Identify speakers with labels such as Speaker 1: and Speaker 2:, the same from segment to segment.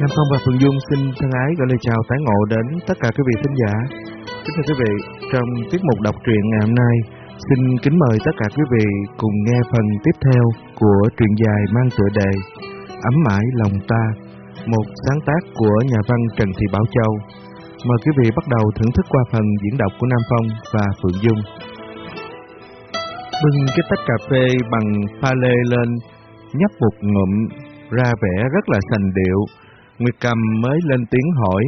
Speaker 1: Nam Phong và Phương Dung xin thân ái gửi lời chào tái ngộ đến tất cả quý vị khán giả. Kính thưa quý vị, trong tiết mục đọc truyện ngày hôm nay, xin kính mời tất cả quý vị cùng nghe phần tiếp theo của truyện dài mang tựa đề Ấm mãi lòng ta, một sáng tác của nhà văn Trần Thị Bảo Châu. Mời quý vị bắt đầu thưởng thức qua phần diễn đọc của Nam Phong và Phượng Dung. Bưng cái tách cà phê bằng pha lê lên, nhấp một ngụm, ra vẻ rất là sành điệu, Nguyệt Cầm mới lên tiếng hỏi.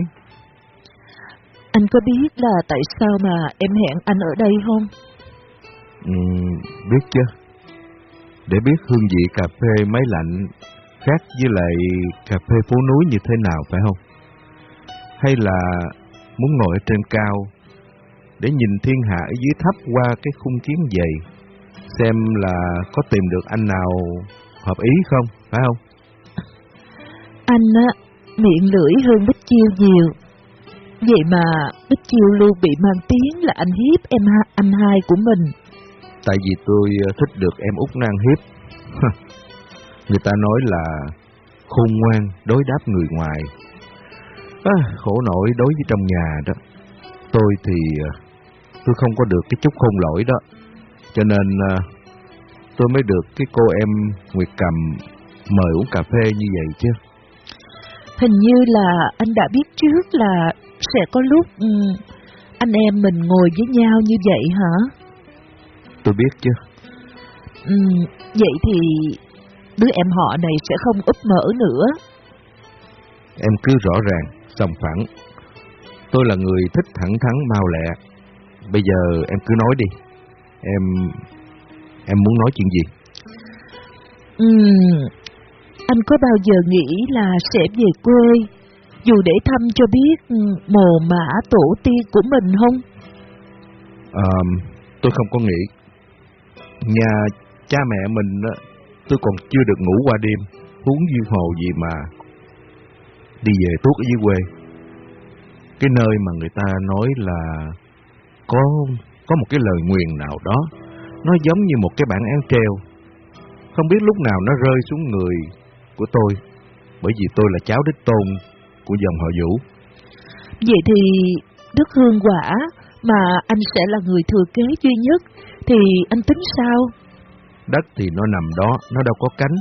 Speaker 2: Anh có biết là tại sao mà em hẹn anh ở đây không?
Speaker 1: Ừ, biết chứ. Để biết hương vị cà phê máy lạnh khác với lại cà phê phố núi như thế nào phải không? Hay là muốn ngồi ở trên cao để nhìn thiên hạ ở dưới thấp qua cái khung kiến dày xem là có tìm được anh nào hợp ý không, phải không?
Speaker 2: Anh á, miệng lưỡi hơn Bích Chiêu nhiều. Vậy mà Bích Chiêu luôn bị mang tiếng là anh hiếp em ha, anh hai của mình.
Speaker 1: Tại vì tôi ờ, thích được em út nang hiếp. Người ta nói là khôn ngoan đối đáp người ngoài. À, khổ nổi đối với trong nhà đó. Tôi thì ờ, tôi không có được cái chút khôn lỗi đó. Cho nên ờ, tôi mới được cái cô em Nguyệt Cầm mời uống cà phê như vậy chứ.
Speaker 2: Hình như là anh đã biết trước là sẽ có lúc um, anh em mình ngồi với nhau như vậy hả?
Speaker 1: Tôi biết chứ.
Speaker 2: Um, vậy thì đứa em họ này sẽ không úp mở nữa.
Speaker 1: Em cứ rõ ràng, sòng phẳng. Tôi là người thích thẳng thắn mau lẹ. Bây giờ em cứ nói đi. Em... em muốn nói chuyện gì?
Speaker 2: Ừm, anh có bao giờ nghĩ là sẽ về quê, dù để thăm cho biết ừ, mồ mã tổ tiên của mình không?
Speaker 1: À, tôi không có nghĩ. Nhà cha mẹ mình, tôi còn chưa được ngủ qua đêm, huống dư hồ gì mà đi về tuốt ở dưới quê. Cái nơi mà người ta nói là có có một cái lời nguyền nào đó, nó giống như một cái bản án treo. Không biết lúc nào nó rơi xuống người của tôi, bởi vì tôi là cháu đích tôn của dòng họ Vũ.
Speaker 2: Vậy thì Đức Hương Quả mà anh sẽ là người thừa kế duy nhất, thì anh tính sao?
Speaker 1: Đất thì nó nằm đó, nó đâu có cánh.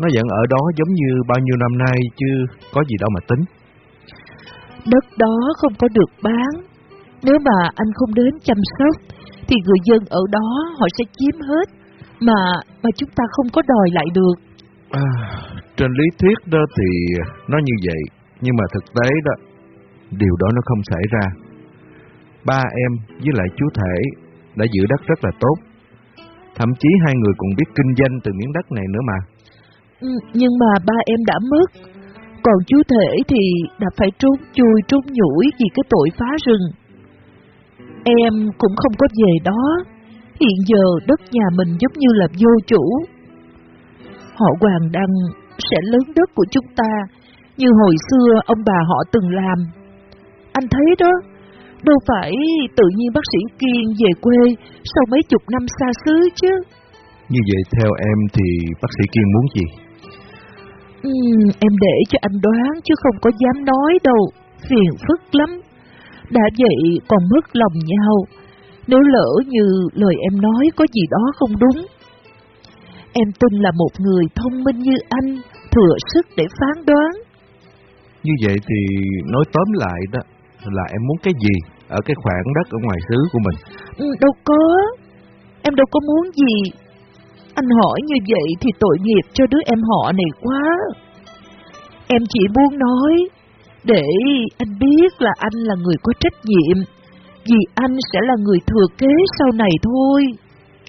Speaker 1: Nó vẫn ở đó giống như bao nhiêu năm nay chứ có gì đâu mà tính.
Speaker 2: Đất đó không có được bán. Nếu mà anh không đến chăm sóc, thì người dân ở đó họ sẽ chiếm hết, mà mà chúng ta không có đòi lại được.
Speaker 1: À, trên lý thuyết đó thì nó như vậy, nhưng mà thực tế đó, điều đó nó không xảy ra. Ba em với lại chú Thể đã giữ đất rất là tốt. Thậm chí hai người cũng biết kinh doanh từ miếng đất này nữa mà.
Speaker 2: Ừ, nhưng mà ba em đã mất, còn chú Thể thì đã phải trốn chui trốn nhủi vì cái tội phá rừng. Em cũng không có về đó, hiện giờ đất nhà mình giống như là vô chủ. Họ Hoàng Đăng sẽ lớn đất của chúng ta, như hồi xưa ông bà họ từng làm. Anh thấy đó, đâu phải tự nhiên bác sĩ Kiên về quê sau mấy chục năm xa xứ chứ.
Speaker 1: Như vậy theo em thì bác sĩ Kiên muốn gì?
Speaker 2: Uhm, em để cho anh đoán chứ không có dám nói đâu, phiền phức lắm. Đã vậy còn mất lòng nhau, nếu lỡ như lời em nói có gì đó không đúng. Em tin là một người thông minh như anh, thừa sức để phán đoán.
Speaker 1: Như vậy thì nói tóm lại đó là em muốn cái gì ở cái khoảng đất ở ngoài xứ của mình?
Speaker 2: Ừ, đâu có, em đâu có muốn gì. Anh hỏi như vậy thì tội nghiệp cho đứa em họ này quá. Em chỉ muốn nói để anh biết là anh là người có trách nhiệm, vì anh sẽ là người thừa kế sau này thôi.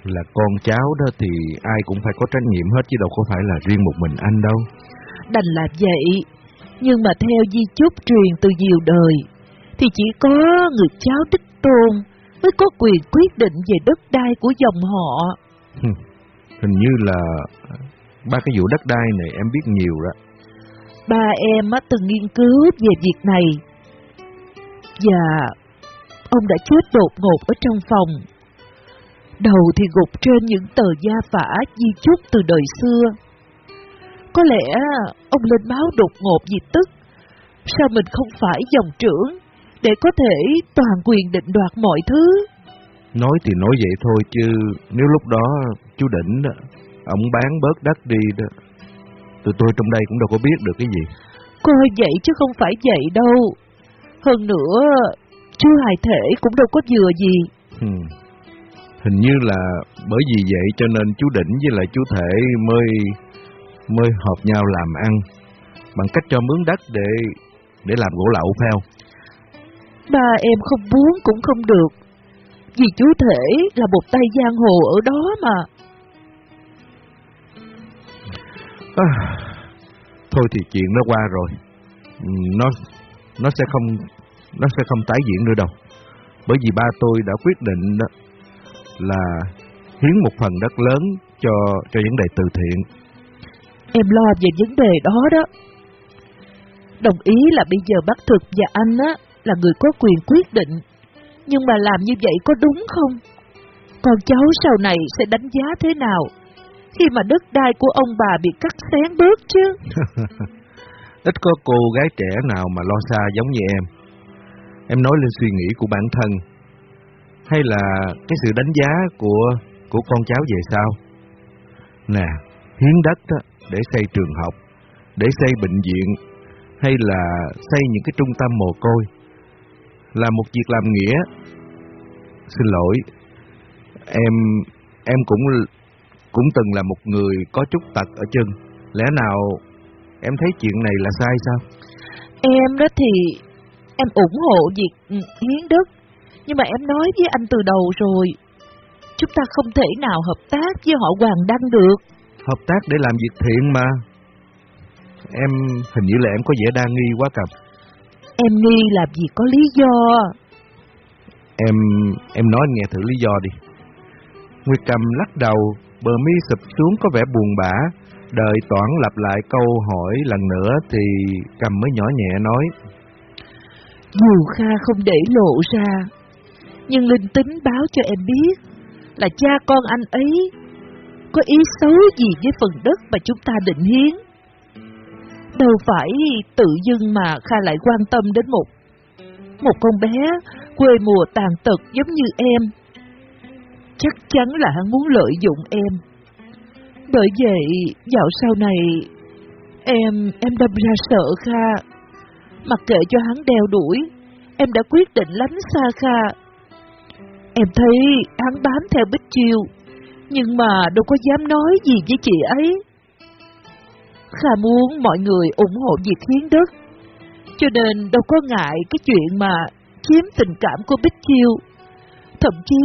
Speaker 1: Là con cháu đó thì ai cũng phải có trách nhiệm hết chứ đâu có phải là riêng một mình anh đâu.
Speaker 2: Đành là vậy, nhưng mà theo di chúc truyền từ nhiều đời, thì chỉ có người cháu tích tôn mới có quyền quyết định về đất đai của dòng họ.
Speaker 1: Hình như là ba cái vụ đất đai này em biết nhiều đó.
Speaker 2: Ba em á từng nghiên cứu về việc này. Và ông đã chết đột ngột ở trong phòng. Đầu thì gục trên những tờ gia phả di chúc từ đời xưa. Có lẽ ông lên máu đột ngột vì tức. Sao mình không phải dòng trưởng để có thể toàn quyền định đoạt mọi thứ?
Speaker 1: Nói thì nói vậy thôi chứ nếu lúc đó chú Đỉnh đó, ông bán bớt đất đi đó, tụi tôi trong đây cũng đâu có biết được cái gì.
Speaker 2: Coi vậy chứ không phải vậy đâu. Hơn nữa, chú hài thể cũng đâu có vừa gì.
Speaker 1: Hmm. Hình như là bởi vì vậy cho nên chú Đỉnh với lại chú Thể mới mới hợp nhau làm ăn bằng cách cho mướn đất để để làm gỗ lậu phải không?
Speaker 2: Ba em không muốn cũng không được. Vì chú Thể là một tay giang hồ ở đó mà.
Speaker 1: À, thôi thì chuyện nó qua rồi. Ừ, nó nó sẽ không nó sẽ không tái diễn nữa đâu. Bởi vì ba tôi đã quyết định đó là hiến một phần đất lớn cho cho vấn đề từ thiện.
Speaker 2: Em lo về vấn đề đó đó. Đồng ý là bây giờ bác Thực và anh á là người có quyền quyết định. Nhưng mà làm như vậy có đúng không? Con cháu sau này sẽ đánh giá thế nào khi mà đất đai của ông bà bị cắt xén bớt chứ?
Speaker 1: Ít có cô gái trẻ nào mà lo xa giống như em. Em nói lên suy nghĩ của bản thân hay là cái sự đánh giá của của con cháu về sau. Nè, hiến đất đó, để xây trường học, để xây bệnh viện, hay là xây những cái trung tâm mồ côi, là một việc làm nghĩa. Xin lỗi, em em cũng cũng từng là một người có chút tật ở chân. Lẽ nào em thấy chuyện này là sai sao?
Speaker 2: Em đó thì em ủng hộ việc hiến đất nhưng mà em nói với anh từ đầu rồi, chúng ta không thể nào hợp tác với họ Hoàng Đăng được.
Speaker 1: Hợp tác để làm việc thiện mà. Em hình như là em có vẻ đa nghi quá cầm.
Speaker 2: Em nghi là vì có lý do.
Speaker 1: Em em nói nghe thử lý do đi. Nguyệt cầm lắc đầu, bờ mi sụp xuống có vẻ buồn bã. Đợi Toản lặp lại câu hỏi lần nữa thì cầm mới nhỏ nhẹ nói.
Speaker 2: Dù Kha không để lộ ra, nhưng linh tính báo cho em biết là cha con anh ấy có ý xấu gì với phần đất mà chúng ta định hiến. Đâu phải tự dưng mà Kha lại quan tâm đến một một con bé quê mùa tàn tật giống như em. Chắc chắn là hắn muốn lợi dụng em. Bởi vậy, dạo sau này, em, em đâm ra sợ Kha. Mặc kệ cho hắn đeo đuổi, em đã quyết định lánh xa Kha Em thấy hắn bám theo Bích Chiêu, nhưng mà đâu có dám nói gì với chị ấy. Kha muốn mọi người ủng hộ việc hiến đất, cho nên đâu có ngại cái chuyện mà chiếm tình cảm của Bích Chiêu. Thậm chí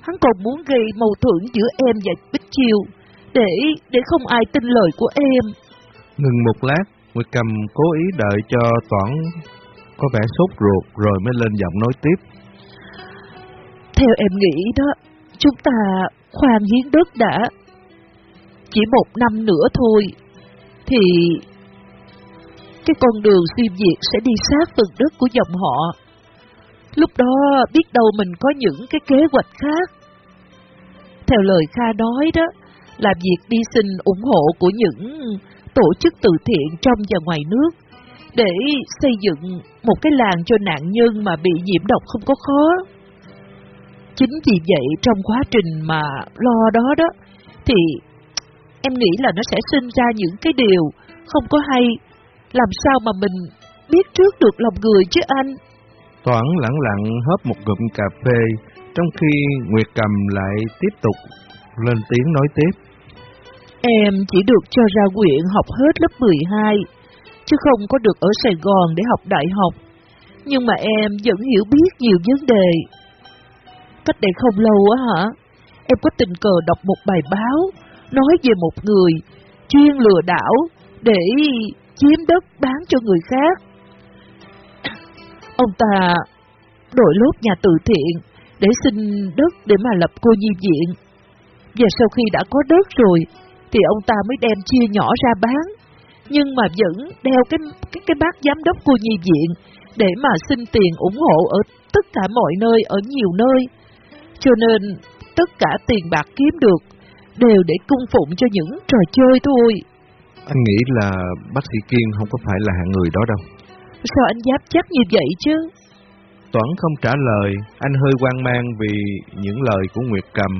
Speaker 2: hắn còn muốn gây mâu thuẫn giữa em và Bích Chiêu, để để không ai tin lời của em.
Speaker 1: Ngừng một lát, Nguyệt Cầm cố ý đợi cho Toản có vẻ sốt ruột rồi mới lên giọng nói tiếp.
Speaker 2: Theo em nghĩ đó, chúng ta khoan hiến đất đã. Chỉ một năm nữa thôi, thì cái con đường xuyên Việt sẽ đi sát phần đất của dòng họ. Lúc đó biết đâu mình có những cái kế hoạch khác. Theo lời Kha nói đó, là việc đi xin ủng hộ của những tổ chức từ thiện trong và ngoài nước để xây dựng một cái làng cho nạn nhân mà bị nhiễm độc không có khó. Chính vì vậy trong quá trình mà lo đó đó, thì em nghĩ là nó sẽ sinh ra những cái điều không có hay. Làm sao mà mình biết trước được lòng người chứ anh?
Speaker 1: Toán lặng lặng hớp một ngụm cà phê, trong khi Nguyệt Cầm lại tiếp tục lên tiếng nói tiếp.
Speaker 2: Em chỉ được cho ra quyện học hết lớp 12, chứ không có được ở Sài Gòn để học đại học. Nhưng mà em vẫn hiểu biết nhiều vấn đề Cách đây không lâu á hả, em có tình cờ đọc một bài báo nói về một người chuyên lừa đảo để chiếm đất bán cho người khác. Ông ta đổi lốt nhà từ thiện để xin đất để mà lập cô nhi viện. Và sau khi đã có đất rồi, thì ông ta mới đem chia nhỏ ra bán. Nhưng mà vẫn đeo cái cái, cái bác giám đốc cô nhi viện để mà xin tiền ủng hộ ở tất cả mọi nơi, ở nhiều nơi. Cho nên tất cả tiền bạc kiếm được đều để cung phụng cho những trò chơi thôi.
Speaker 1: Anh nghĩ là bác sĩ Kiên không có phải là hạng người đó đâu.
Speaker 2: Sao anh dám chắc như vậy chứ?
Speaker 1: Toán không trả lời, anh hơi hoang mang vì những lời của Nguyệt Cầm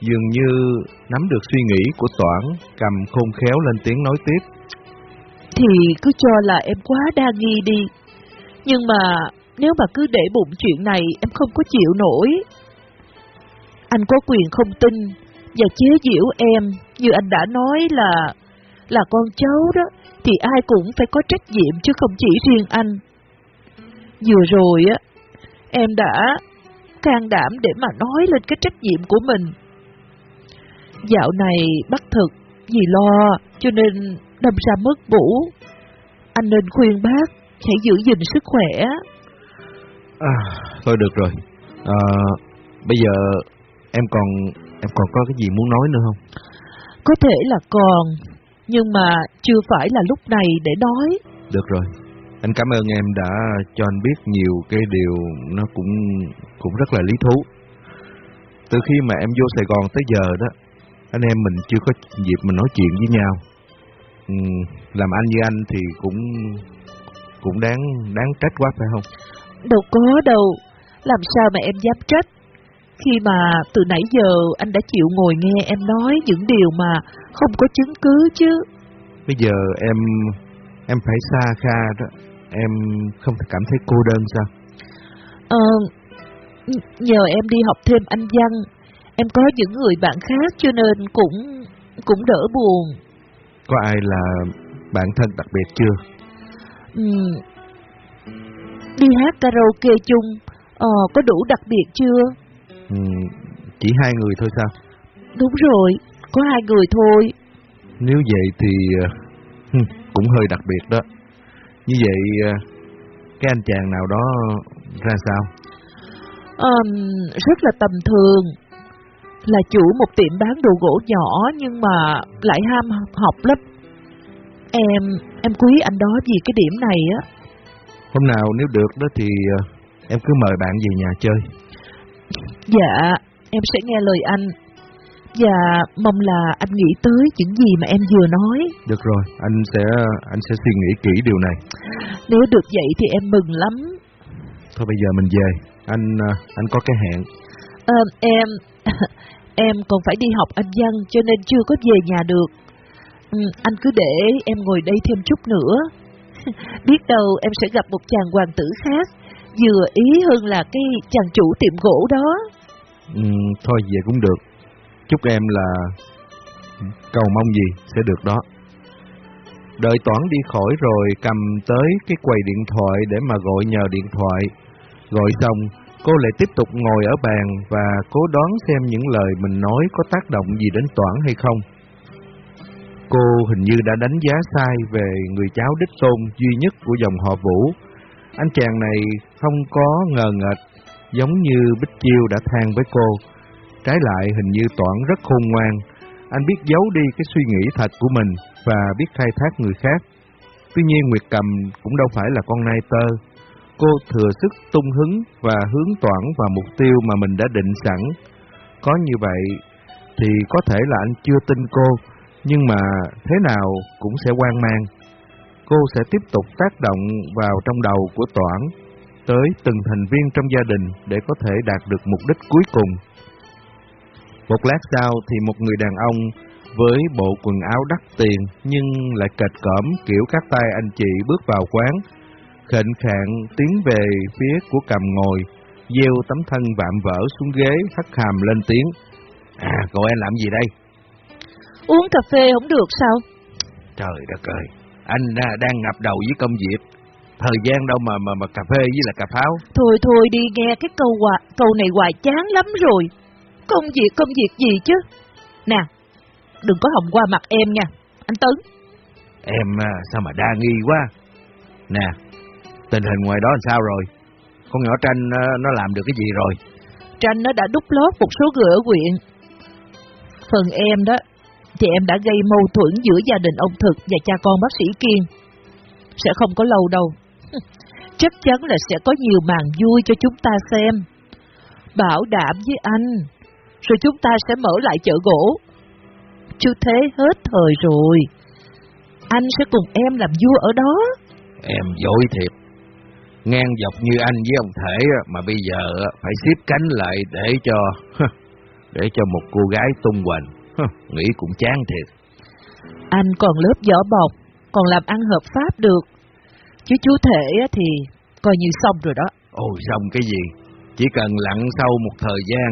Speaker 1: dường như nắm được suy nghĩ của Toán, cầm khôn khéo lên tiếng nói tiếp.
Speaker 2: Thì cứ cho là em quá đa nghi đi. Nhưng mà nếu mà cứ để bụng chuyện này em không có chịu nổi. Anh có quyền không tin và chế giễu em như anh đã nói là là con cháu đó thì ai cũng phải có trách nhiệm chứ không chỉ riêng anh. Vừa rồi á em đã can đảm để mà nói lên cái trách nhiệm của mình. Dạo này bắt thực vì lo cho nên đâm ra mất ngủ. Anh nên khuyên bác hãy giữ gìn sức khỏe.
Speaker 1: À, thôi được rồi. À, bây giờ em còn em còn có cái gì muốn nói nữa không?
Speaker 2: Có thể là còn, nhưng mà chưa phải là lúc này để nói.
Speaker 1: Được rồi. Anh cảm ơn em đã cho anh biết nhiều cái điều nó cũng cũng rất là lý thú. Từ khi mà em vô Sài Gòn tới giờ đó, anh em mình chưa có dịp mình nói chuyện với nhau. Ừ, làm anh như anh thì cũng cũng đáng đáng trách quá phải không?
Speaker 2: Đâu có đâu, làm sao mà em dám trách? Khi mà từ nãy giờ anh đã chịu ngồi nghe em nói những điều mà không có chứng cứ chứ.
Speaker 1: Bây giờ em em phải xa Kha đó, em không thể cảm thấy cô đơn sao?
Speaker 2: Ờ, nhờ em đi học thêm anh văn, em có những người bạn khác cho nên cũng cũng đỡ buồn.
Speaker 1: Có ai là bạn thân đặc biệt chưa?
Speaker 2: Ừ, đi hát karaoke chung, ờ, có đủ đặc biệt chưa?
Speaker 1: Ừ, chỉ hai người thôi sao?
Speaker 2: Đúng rồi, có hai người thôi.
Speaker 1: Nếu vậy thì uh, cũng hơi đặc biệt đó. Như vậy uh, cái anh chàng nào đó ra sao?
Speaker 2: Um, rất là tầm thường. Là chủ một tiệm bán đồ gỗ nhỏ nhưng mà lại ham học lắm. Em, em quý anh đó vì cái điểm này á.
Speaker 1: Hôm nào nếu được đó thì uh, em cứ mời bạn về nhà chơi.
Speaker 2: Dạ, em sẽ nghe lời anh. Và mong là anh nghĩ tới những gì mà em vừa nói.
Speaker 1: Được rồi, anh sẽ anh sẽ suy nghĩ kỹ điều này.
Speaker 2: Nếu được vậy thì em mừng lắm.
Speaker 1: Thôi bây giờ mình về, anh ờ, anh có cái hẹn.
Speaker 2: À, em em còn phải đi học anh văn cho nên chưa có về nhà được. Ừ, anh cứ để em ngồi đây thêm chút nữa. Biết đâu em sẽ gặp một chàng hoàng tử khác vừa ý hơn là cái chàng chủ tiệm gỗ đó.
Speaker 1: Ừ, thôi về cũng được. Chúc em là cầu mong gì sẽ được đó. Đợi Toản đi khỏi rồi cầm tới cái quầy điện thoại để mà gọi nhờ điện thoại. Gọi xong, cô lại tiếp tục ngồi ở bàn và cố đoán xem những lời mình nói có tác động gì đến Toản hay không. Cô hình như đã đánh giá sai về người cháu đích tôn duy nhất của dòng họ Vũ. Anh chàng này không có ngờ ngợt giống như Bích Chiêu đã than với cô. Trái lại hình như Toản rất khôn ngoan. Anh biết giấu đi cái suy nghĩ thật của mình và biết khai thác người khác. Tuy nhiên Nguyệt Cầm cũng đâu phải là con nai tơ. Cô thừa sức tung hứng và hướng Toản vào mục tiêu mà mình đã định sẵn. Có như vậy thì có thể là anh chưa tin cô, nhưng mà thế nào cũng sẽ quan mang. Cô sẽ tiếp tục tác động vào trong đầu của Toản tới từng thành viên trong gia đình để có thể đạt được mục đích cuối cùng. Một lát sau thì một người đàn ông với bộ quần áo đắt tiền nhưng lại kệch cỡm kiểu các tay anh chị bước vào quán, khệnh khạng tiến về phía của cầm ngồi, gieo tấm thân vạm vỡ xuống ghế, hất hàm lên tiếng. À, cậu em làm gì đây?
Speaker 2: Uống cà phê không được sao?
Speaker 1: Trời đất ơi, anh đang ngập đầu với công việc. Thời gian đâu mà mà mà cà phê với là cà pháo.
Speaker 2: Thôi thôi đi nghe cái câu hòa, câu này hoài chán lắm rồi. Công việc công việc gì chứ? Nè, đừng có hồng qua mặt em nha, anh Tấn.
Speaker 1: Em à, sao mà đa nghi quá. Nè, tình hình ngoài đó làm sao rồi? Con nhỏ Tranh à, nó làm được cái gì rồi?
Speaker 2: Tranh nó đã đúc lót một số người ở huyện. Phần em đó, thì em đã gây mâu thuẫn giữa gia đình ông Thực và cha con bác sĩ Kiên. Sẽ không có lâu đâu. Chắc chắn là sẽ có nhiều màn vui cho chúng ta xem. Bảo đảm với anh, rồi chúng ta sẽ mở lại chợ gỗ. Chứ thế hết thời rồi. anh sẽ cùng em làm vua ở đó.
Speaker 1: Em dối thiệt. Ngang dọc như anh với ông Thể mà bây giờ phải xếp cánh lại để cho để cho một cô gái tung hoành. Nghĩ cũng chán thiệt.
Speaker 2: Anh còn lớp vỏ bọc, còn làm ăn hợp pháp được. Chứ chú Thể thì coi như xong rồi đó.
Speaker 1: Ôi xong cái gì? Chỉ cần lặn sâu một thời gian,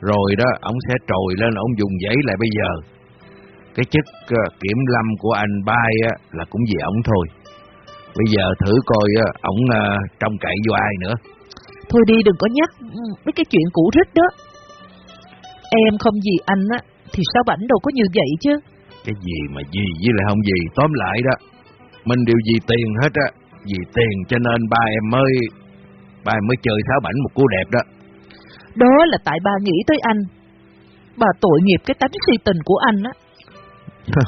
Speaker 1: rồi đó, ông sẽ trồi lên, ông dùng giấy lại bây giờ. Cái chức uh, kiểm lâm của anh uh, là cũng vì ông thôi. Bây giờ thử coi uh, ông uh, trông cậy vô ai nữa.
Speaker 2: Thôi đi đừng có nhắc mấy cái chuyện cũ rích đó. Em không gì anh á, thì sao bảnh đâu có như vậy chứ.
Speaker 1: Cái gì mà gì với lại không gì, tóm lại đó. Mình đều vì tiền hết á, vì tiền cho nên ba em mới ba em mới chơi tháo bảnh một cô đẹp đó.
Speaker 2: Đó là tại ba nghĩ tới anh. Bà tội nghiệp cái tánh si tình của anh á.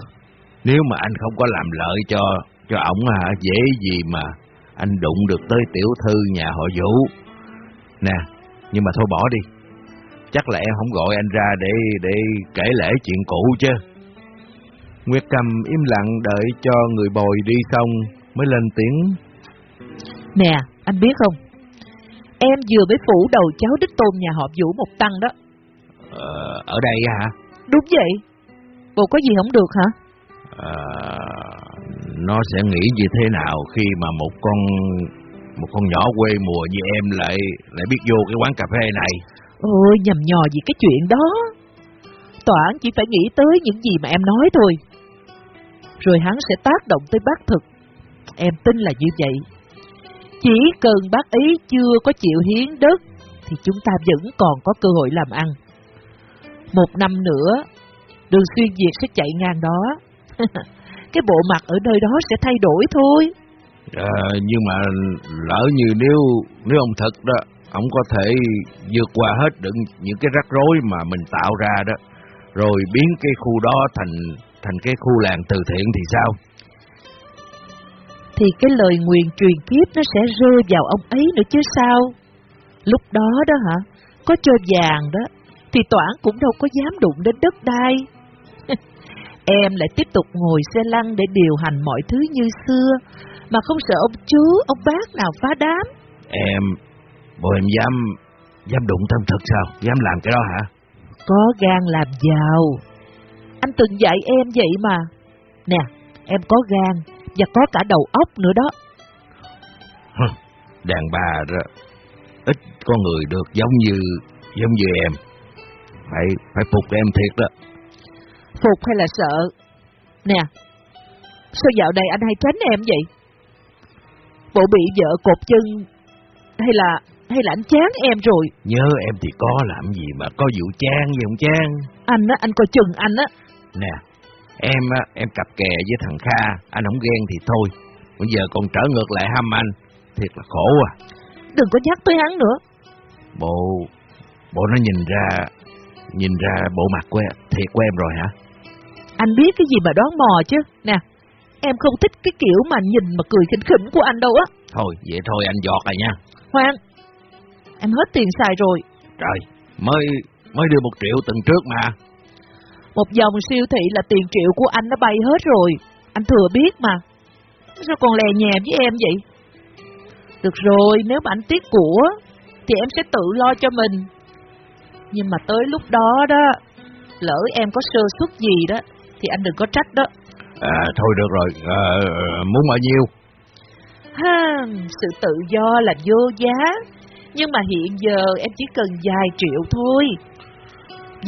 Speaker 1: Nếu mà anh không có làm lợi cho cho ổng hả, dễ gì mà anh đụng được tới tiểu thư nhà họ Vũ. Nè, nhưng mà thôi bỏ đi. Chắc là em không gọi anh ra để để kể lễ chuyện cũ chứ. Nguyệt Cầm im lặng đợi cho người bồi đi xong mới lên tiếng.
Speaker 2: Nè, anh biết không? Em vừa mới phủ đầu cháu đích tôn nhà họ Vũ một tăng đó.
Speaker 1: Ờ, ở đây hả?
Speaker 2: Đúng vậy. Bộ có gì không được hả?
Speaker 1: À, nó sẽ nghĩ như thế nào khi mà một con một con nhỏ quê mùa như em lại lại biết vô cái quán cà phê này?
Speaker 2: Ôi, nhầm nhò gì cái chuyện đó. Toán chỉ phải nghĩ tới những gì mà em nói thôi. Rồi hắn sẽ tác động tới bác thực. Em tin là như vậy. Chỉ cần bác ấy chưa có chịu hiến đất, thì chúng ta vẫn còn có cơ hội làm ăn. Một năm nữa, đường xuyên Việt sẽ chạy ngang đó. cái bộ mặt ở nơi đó sẽ thay đổi thôi.
Speaker 1: À, nhưng mà lỡ như nếu nếu ông thật đó, ông có thể vượt qua hết được những cái rắc rối mà mình tạo ra đó, rồi biến cái khu đó thành thành cái khu làng từ thiện thì sao?
Speaker 2: Thì cái lời nguyền truyền kiếp nó sẽ rơi vào ông ấy nữa chứ sao? Lúc đó đó hả, có cho vàng đó, thì Toản cũng đâu có dám đụng đến đất đai. em lại tiếp tục ngồi xe lăn để điều hành mọi thứ như xưa, mà không sợ ông chú, ông bác nào phá đám.
Speaker 1: Em, bộ em dám, dám đụng tâm thực sao? Dám làm cái đó hả?
Speaker 2: Có gan làm giàu. Anh từng dạy em vậy mà. Nè, em có gan và có cả đầu óc nữa đó.
Speaker 1: Đàn bà đó, ít có người được giống như giống như em. Phải phải phục em thiệt đó.
Speaker 2: Phục hay là sợ? Nè, sao dạo này anh hay tránh em vậy? Bộ bị vợ cột chân hay là hay là anh chán em rồi?
Speaker 1: Nhớ em thì có làm gì mà có vụ chán gì không chán?
Speaker 2: Anh á, anh coi chừng anh á.
Speaker 1: Nè, em á, em cặp kè với thằng Kha, anh không ghen thì thôi. Bây giờ còn trở ngược lại hăm anh, thiệt là khổ à.
Speaker 2: Đừng có nhắc tới hắn nữa.
Speaker 1: Bộ, bộ nó nhìn ra, nhìn ra bộ mặt của em, thiệt của em rồi hả?
Speaker 2: Anh biết cái gì mà đoán mò chứ. Nè, em không thích cái kiểu mà nhìn mà cười khỉnh khỉnh của anh đâu á.
Speaker 1: Thôi, vậy thôi anh giọt rồi nha.
Speaker 2: Khoan, em hết tiền xài rồi.
Speaker 1: Trời, mới mới đưa một triệu tuần trước mà.
Speaker 2: Một dòng siêu thị là tiền triệu của anh nó bay hết rồi. Anh thừa biết mà. Sao còn lè nhè với em vậy? Được rồi, nếu mà anh tiếc của, thì em sẽ tự lo cho mình. Nhưng mà tới lúc đó đó, lỡ em có sơ suất gì đó, thì anh đừng có trách đó.
Speaker 1: À, thôi được rồi, à, muốn bao nhiêu?
Speaker 2: Ha, sự tự do là vô giá, nhưng mà hiện giờ em chỉ cần vài triệu thôi.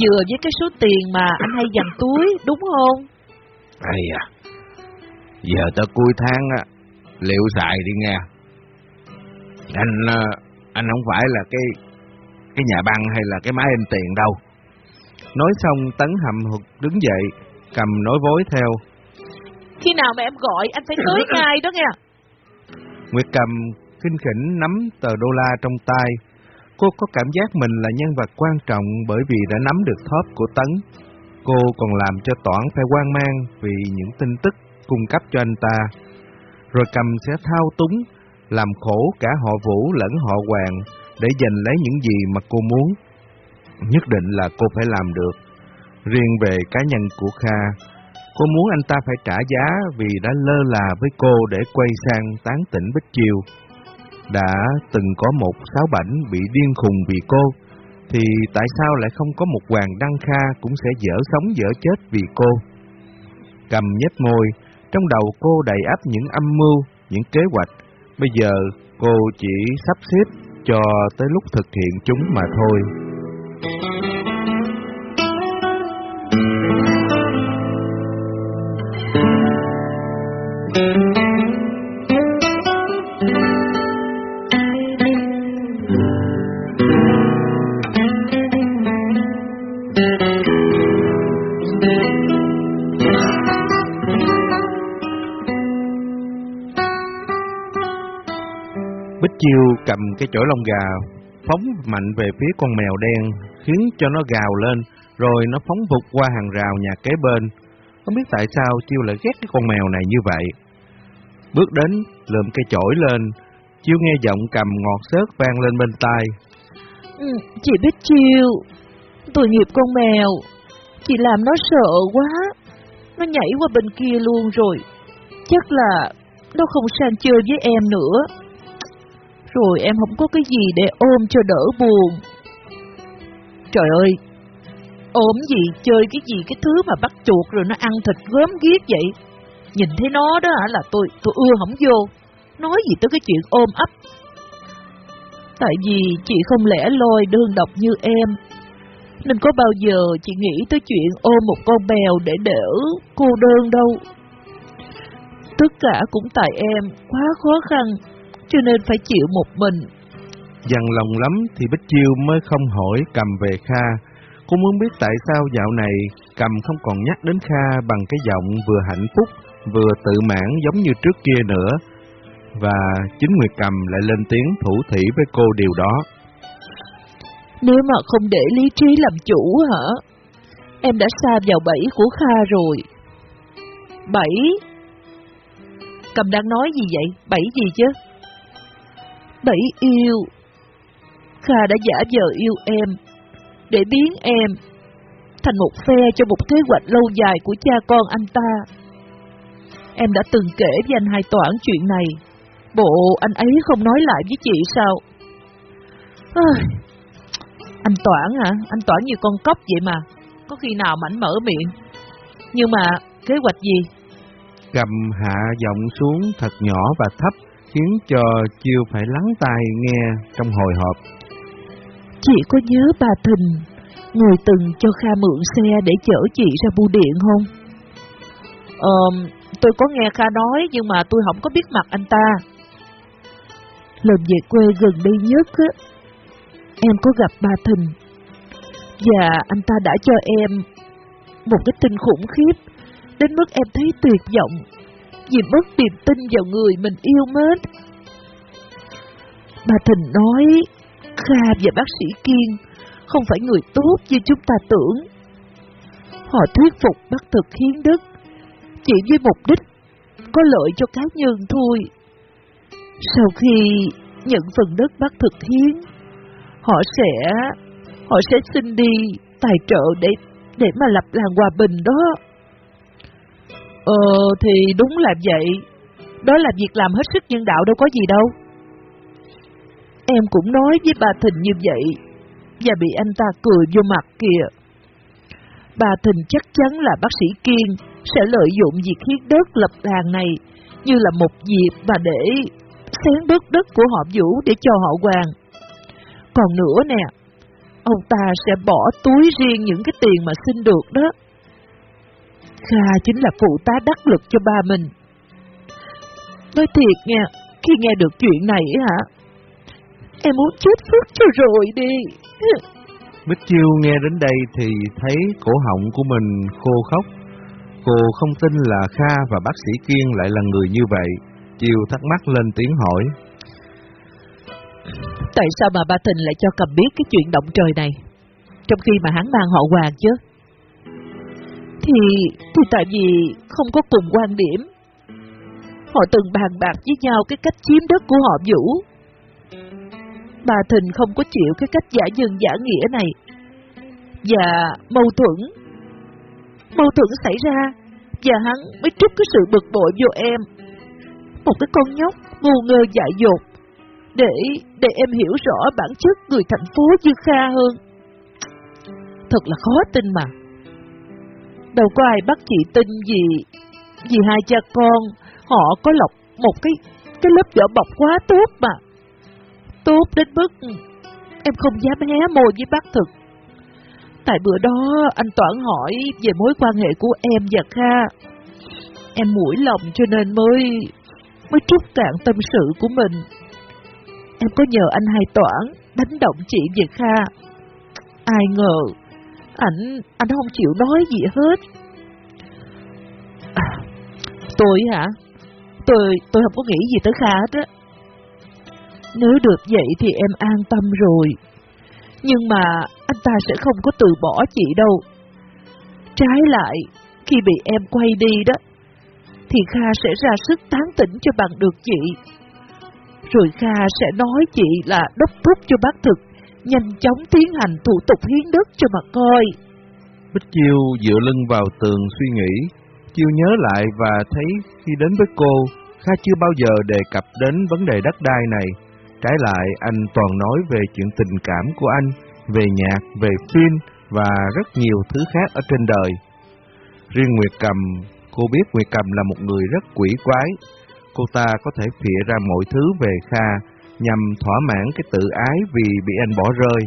Speaker 2: Vừa với cái số tiền mà anh hay dành túi, đúng không?
Speaker 1: Ây à, giờ tới cuối tháng á, liệu xài đi nghe. Anh à, anh không phải là cái cái nhà băng hay là cái máy in tiền đâu. Nói xong Tấn hầm hụt đứng dậy, cầm nói vối theo.
Speaker 2: Khi nào mà em gọi anh phải tới ngay đó nghe.
Speaker 1: Nguyệt cầm kinh khỉnh nắm tờ đô la trong tay. Cô có cảm giác mình là nhân vật quan trọng bởi vì đã nắm được thóp của Tấn. Cô còn làm cho Toản phải quan mang vì những tin tức cung cấp cho anh ta. Rồi cầm sẽ thao túng, làm khổ cả họ Vũ lẫn họ Hoàng để giành lấy những gì mà cô muốn. Nhất định là cô phải làm được. Riêng về cá nhân của Kha, Cô muốn anh ta phải trả giá vì đã lơ là với cô để quay sang tán tỉnh Bích Chiêu. Đã từng có một sáu bảnh bị điên khùng vì cô, thì tại sao lại không có một Hoàng Đăng Kha cũng sẽ dở sống dở chết vì cô? Cầm nhếch môi, trong đầu cô đầy ắp những âm mưu, những kế hoạch. Bây giờ cô chỉ sắp xếp cho tới lúc thực hiện chúng mà thôi. Chiêu cầm cái chổi lông gà phóng mạnh về phía con mèo đen khiến cho nó gào lên rồi nó phóng vụt qua hàng rào nhà kế bên. Không biết tại sao Chiêu lại ghét cái con mèo này như vậy. Bước đến lượm cây chổi lên, Chiêu nghe giọng cầm ngọt xớt vang lên bên tai.
Speaker 2: Ừ, chị biết Chiêu, tội nghiệp con mèo, chị làm nó sợ quá, nó nhảy qua bên kia luôn rồi, chắc là nó không sang chơi với em nữa rồi em không có cái gì để ôm cho đỡ buồn. Trời ơi, ôm gì, chơi cái gì, cái thứ mà bắt chuột rồi nó ăn thịt gớm ghiếc vậy. Nhìn thấy nó đó là tôi, tôi ưa không vô, nói gì tới cái chuyện ôm ấp. Tại vì chị không lẽ loi đơn độc như em, nên có bao giờ chị nghĩ tới chuyện ôm một con bèo để đỡ cô đơn đâu. Tất cả cũng tại em, quá khó khăn cho nên phải chịu một mình.
Speaker 1: Dằn lòng lắm thì Bích Chiêu mới không hỏi cầm về Kha. Cô muốn biết tại sao dạo này cầm không còn nhắc đến Kha bằng cái giọng vừa hạnh phúc, vừa tự mãn giống như trước kia nữa. Và chính người cầm lại lên tiếng thủ thủy với cô điều đó.
Speaker 2: Nếu mà không để lý trí làm chủ hả? Em đã xa vào bẫy của Kha rồi. Bẫy? Cầm đang nói gì vậy? Bẫy gì chứ? Bẫy yêu. Kha đã giả vờ yêu em, để biến em thành một phe cho một kế hoạch lâu dài của cha con anh ta. Em đã từng kể với anh Hai Toản chuyện này, bộ anh ấy không nói lại với chị sao? À, anh Toản hả? Anh Toản như con cóc vậy mà, có khi nào mảnh mở miệng. Nhưng mà kế hoạch gì?
Speaker 1: Cầm hạ giọng xuống thật nhỏ và thấp khiến cho Chiêu phải lắng tai nghe trong hồi hộp.
Speaker 2: Chị có nhớ bà Thình, người từng cho Kha mượn xe để chở chị ra bưu điện không? Ờ, tôi có nghe Kha nói nhưng mà tôi không có biết mặt anh ta. Lần về quê gần đây nhất á, em có gặp bà Thình và anh ta đã cho em một cái tin khủng khiếp đến mức em thấy tuyệt vọng vì mất niềm tin vào người mình yêu mến. Bà Thình nói, Kha và bác sĩ Kiên không phải người tốt như chúng ta tưởng. Họ thuyết phục bác thực hiến đức, chỉ với mục đích có lợi cho cá nhân thôi. Sau khi nhận phần đất bác thực hiến, họ sẽ họ sẽ xin đi tài trợ để để mà lập làng hòa bình đó. Ờ thì đúng là vậy. Đó là việc làm hết sức nhân đạo đâu có gì đâu. Em cũng nói với bà Thịnh như vậy, Và bị anh ta cười vô mặt kìa. Bà Thịnh chắc chắn là bác sĩ Kiên Sẽ lợi dụng việc hiến đất lập làng này Như là một dịp và để xén bớt đất của họ Vũ để cho họ hoàng Còn nữa nè, Ông ta sẽ bỏ túi riêng những cái tiền mà xin được đó. Kha chính là phụ tá đắc lực cho ba mình. Nói thiệt nha, khi nghe được chuyện này hả, em muốn chết phước cho rồi đi.
Speaker 1: Bích Chiêu nghe đến đây thì thấy cổ họng của mình khô khóc. Cô không tin là Kha và bác sĩ Kiên lại là người như vậy. Chiêu thắc mắc lên tiếng hỏi.
Speaker 2: Tại sao mà ba Thịnh lại cho cầm biết cái chuyện động trời này? Trong khi mà hắn mang họ hoàng chứ? Thì, thì tại vì không có cùng quan điểm. Họ từng bàn bạc với nhau cái cách chiếm đất của họ Vũ. Bà Thình không có chịu cái cách giả dừng giả nghĩa này. Và mâu thuẫn. Mâu thuẫn xảy ra, Và hắn mới trút cái sự bực bội vô em. Một cái con nhóc ngu ngơ dại dột. Để, để em hiểu rõ bản chất người thành phố Dư Kha hơn. Thật là khó tin mà. Đâu có ai bắt chị tin gì. Vì hai cha con, họ có lọc một cái cái lớp vỏ bọc quá tốt mà. Tốt đến mức em không dám hé môi với bác thực. Tại bữa đó anh Toản hỏi về mối quan hệ của em và Kha. Em mũi lòng cho nên mới mới trút cạn tâm sự của mình. Em có nhờ anh hai Toản đánh động chị về Kha. Ai ngờ, ảnh anh không chịu nói gì hết. À, tôi hả? Tôi tôi không có nghĩ gì tới Kha hết á. Nếu được vậy thì em an tâm rồi. Nhưng mà anh ta sẽ không có từ bỏ chị đâu. Trái lại, khi bị em quay đi đó, thì Kha sẽ ra sức tán tỉnh cho bằng được chị. Rồi Kha sẽ nói chị là đốc thúc cho bác thực, nhanh chóng tiến hành thủ tục hiến đất cho mà coi.
Speaker 1: Bích Chiêu dựa lưng vào tường suy nghĩ, Chiêu nhớ lại và thấy khi đến với cô, Kha chưa bao giờ đề cập đến vấn đề đất đai này. Trái lại, anh toàn nói về chuyện tình cảm của anh, về nhạc, về phim và rất nhiều thứ khác ở trên đời. Riêng Nguyệt Cầm, cô biết Nguyệt Cầm là một người rất quỷ quái. Cô ta có thể phịa ra mọi thứ về Kha nhằm thỏa mãn cái tự ái vì bị anh bỏ rơi.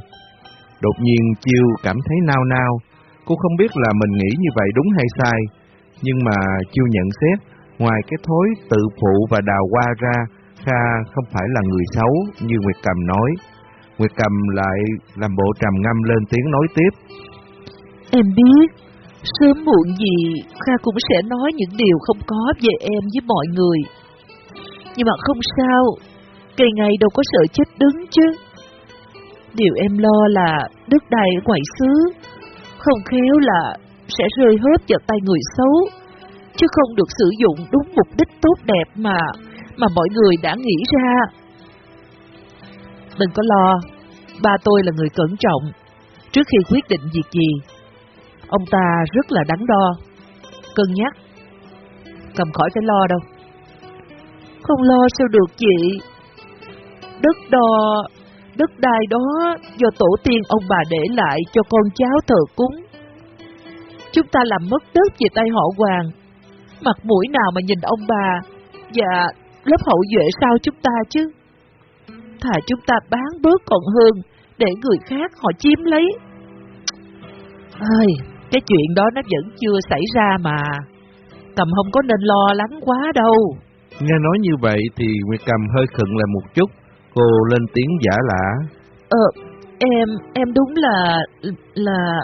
Speaker 1: Đột nhiên Chiêu cảm thấy nao nao. Cô không biết là mình nghĩ như vậy đúng hay sai. Nhưng mà Chiêu nhận xét, ngoài cái thối tự phụ và đào hoa ra, Kha không phải là người xấu như Nguyệt Cầm nói. Nguyệt Cầm lại làm bộ trầm ngâm lên tiếng nói tiếp.
Speaker 2: Em biết, sớm muộn gì Kha cũng sẽ nói những điều không có về em với mọi người. Nhưng mà không sao, cây ngày đâu có sợ chết đứng chứ. Điều em lo là đất đai ngoại xứ, không khéo là sẽ rơi hết vào tay người xấu, chứ không được sử dụng đúng mục đích tốt đẹp mà mà mọi người đã nghĩ ra. Đừng có lo, ba tôi là người cẩn trọng. Trước khi quyết định việc gì, ông ta rất là đắn đo, cân nhắc. Cầm khỏi phải lo đâu. Không lo sao được chị? Đất đo, đất đai đó do tổ tiên ông bà để lại cho con cháu thờ cúng. Chúng ta làm mất đất về tay họ hoàng, mặt mũi nào mà nhìn ông bà và lớp hậu duệ sau chúng ta chứ. Thà chúng ta bán bớt còn hơn, để người khác họ chiếm lấy. Ơi, cái chuyện đó nó vẫn chưa xảy ra mà. Cầm không có nên lo lắng quá đâu.
Speaker 1: Nghe nói như vậy thì Nguyệt Cầm hơi khựng lại một chút, cô lên tiếng giả lạ.
Speaker 2: Ờ, em, em đúng là, là...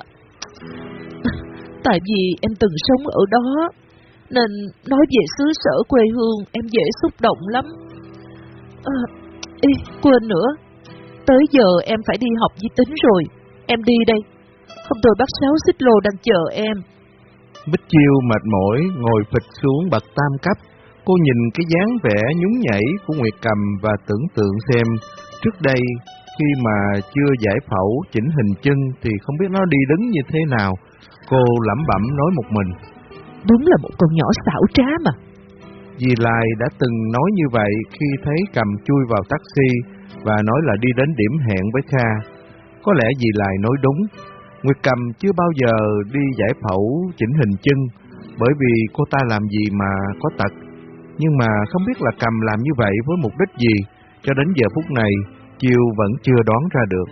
Speaker 2: Tại vì em từng sống ở đó, nên nói về xứ sở quê hương em dễ xúc động lắm. À, ê, quên nữa, tới giờ em phải đi học di tính rồi, em đi đây. Không tôi bác Sáu xích lô đang chờ em.
Speaker 1: Bích Chiêu mệt mỏi ngồi phịch xuống bậc tam cấp. Cô nhìn cái dáng vẻ nhún nhảy của Nguyệt Cầm và tưởng tượng xem trước đây khi mà chưa giải phẫu chỉnh hình chân thì không biết nó đi đứng như thế nào. Cô lẩm bẩm nói một mình.
Speaker 2: Đúng là một con nhỏ xảo trá mà.
Speaker 1: Dì Lai đã từng nói như vậy khi thấy cầm chui vào taxi và nói là đi đến điểm hẹn với Kha. Có lẽ dì Lai nói đúng. Nguyệt Cầm chưa bao giờ đi giải phẫu chỉnh hình chân bởi vì cô ta làm gì mà có tật. Nhưng mà không biết là Cầm làm như vậy với mục đích gì, cho đến giờ phút này, Chiêu vẫn chưa đoán ra được.